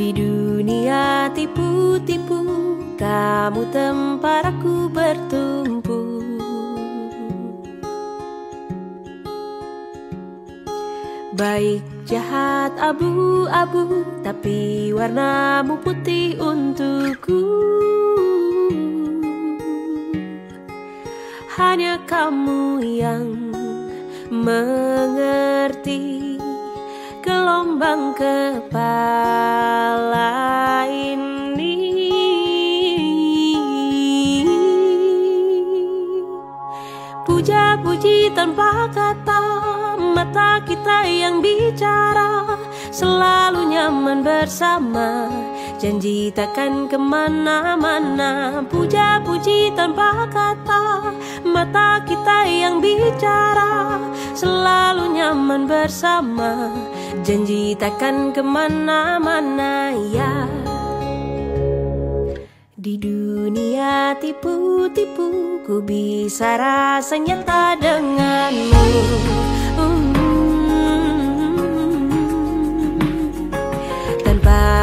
Di dunia tipu-tipu Kamu tempat aku bertumpu. Baik jahat abu-abu Tapi warnamu putih untukku. Hanya kamu yang mengerti Gelombang kepala ini. Puja-puji tanpa kata mata kita yang bicara Selalu nyaman bersama. Janji takkan ke mana-mana. Puja-puji tanpa kata Mata kita yang bicara Selalu nyaman bersama Janji takkan ke mana-mana ya. Di dunia tipu-tipu Ku bisa rasanya tak denganmu.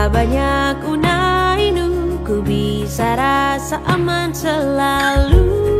Banyak unainu Ku bisa rasa aman selalu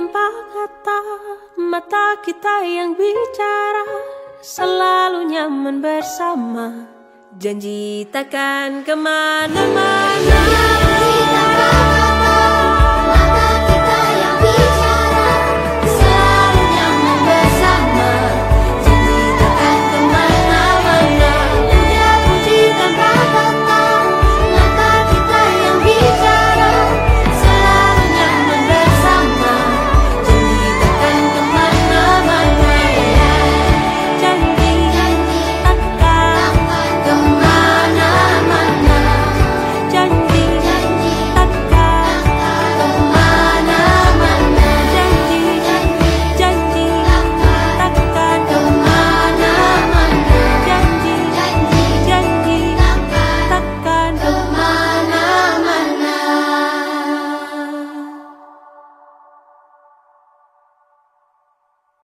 tanpa kata Mata kita yang bicara Selalu nyaman bersama. Janji takkan ke mana-mana